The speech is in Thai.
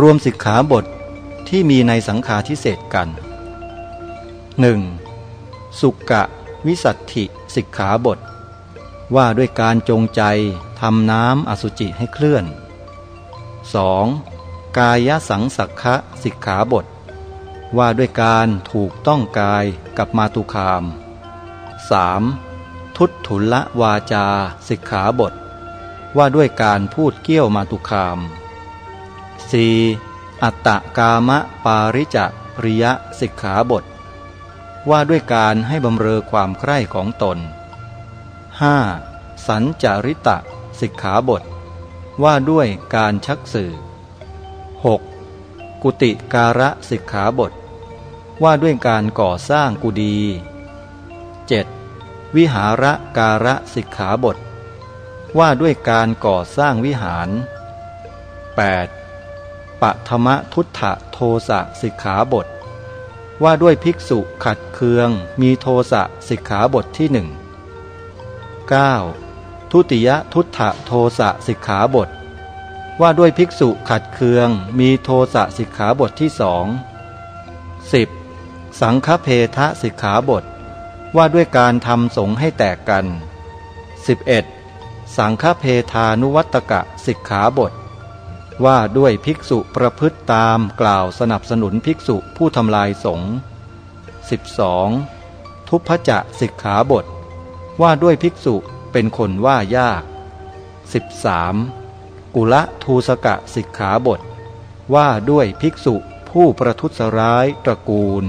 รวมสิกขาบทที่มีในสังฆาทิเศษกัน 1. สุกะวิสัตถิสิกขาบท ว่าด้วยการจงใจทำน้ำอสุจิให้เคลื่อน 2. กายสังสักขะสิกขาบท ว่าด้วยการถูกต้องกายกับมาตุคาม 3. ทุตถุละวาจาสิกขาบท ว่าด้วยการพูดเกี้ยวมาตุคาม 4. อัตตกามะปาริจริยะสิกขาบท ว่าด้วยการให้บำเรอความใคร่ของตน 5. สัญจาริตะสิกขาบท ว่าด้วยการชักสื่อ 6. กุติการะสิกขาบท ว่าด้วยการก่อสร้างกุดี 7. วิหาระการะสิกขาบท ว่าด้วยการก่อสร้างวิหาร 8. ปธรรมทุตถะโทสะสิกขาบท ว่าด้วยภิกษุขัดเคืองมีโทสะสิกขาบทที่หนึ่ง 9. ทุติยทุตถะโทสะสิกขาบท ว่าด้วยภิกษุขัดเคืองมีโทสะสิกขาบทที่สอง 10. สังฆเพทะสิกขาบท ว่าด้วยการทำสงฆ์ให้แตกกัน 11. สังฆเพทานุวัตกะสิกขาบท ว่าด้วยภิกษุประพฤติตามกล่าวสนับสนุนภิกษุผู้ทำลายสงฆ์ 12. ทุพพจะสิกขาบท ว่าด้วยภิกษุเป็นคนว่ายาก 13. กุละทูสกะสิกขาบท ว่าด้วยภิกษุผู้ประทุษร้ายตระกูล